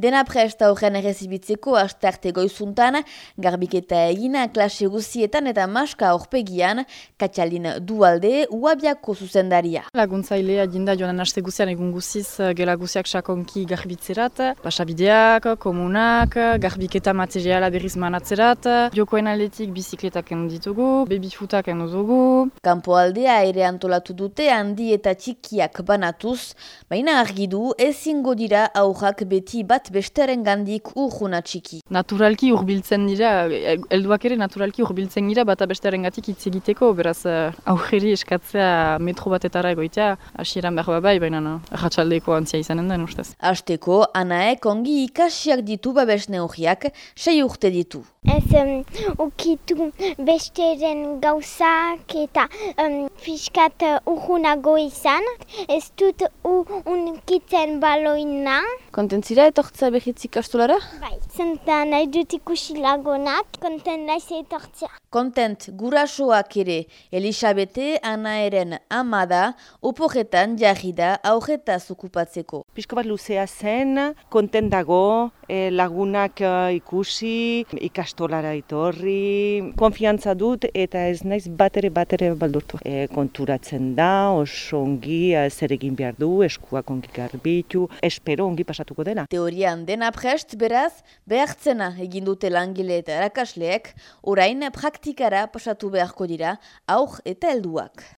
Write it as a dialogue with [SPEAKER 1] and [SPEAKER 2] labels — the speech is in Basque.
[SPEAKER 1] Dena prest aurren errezibitzeko astarte goizuntan, garbiketa egina klase guzietan eta maska aurpegian, katxalin dualde uabiako zuzendaria.
[SPEAKER 2] Laguntzailea jinda joan aste guzian egun guziz eh, gela guziak sakonki garbitzerat, pasabideak, komunak, garbiketa materiala berriz manatzerat, jokoen aletik bizikletak eno ditugu, babyfootak eno dugu.
[SPEAKER 1] Kampo aldea ere antolatu dute handi eta txikiak banatuz, baina argidu ezingo dira aurrak beti bat besteren gandik urjuna txiki.
[SPEAKER 2] Naturalki urbiltzen dira, helduak ere naturalki urbiltzen dira bata besteren gatik hitz egiteko, beraz uh, aurreri eskatzea metro batetara egoitea, hasieran behar bai, baina no, ratxaldeko antzia izanen den ustez.
[SPEAKER 1] Asteko, anaek ongi ikasiak ditu babes neugriak, sei urte ditu.
[SPEAKER 3] Ez um, ukitu besteren gauzak eta um, fiskat urgunago izan. Ez dut u unkitzen baloina.
[SPEAKER 1] Kontentzira etortza behitzik astolara?
[SPEAKER 3] Bai, zenta nahi dut ikusi lagonak, kontent naiz etortzea.
[SPEAKER 1] Kontent gurasoak ere Elisabete Anaeren amada oporetan jarri da aurretaz okupatzeko.
[SPEAKER 4] Pisko bat luzea zen, kontent dago, e, lagunak e, ikusi, ikastolara itorri, konfiantza dut eta ez naiz batere batere baldurtu. E, konturatzen da, oso ongi e, zer egin behar du, eskuak ongi garbitu, espero ongi pasatuko dela.
[SPEAKER 1] Teorian dena prest beraz, behartzena egin dute langile eta erakasleek, orain praktikara pasatu beharko dira, aur eta helduak.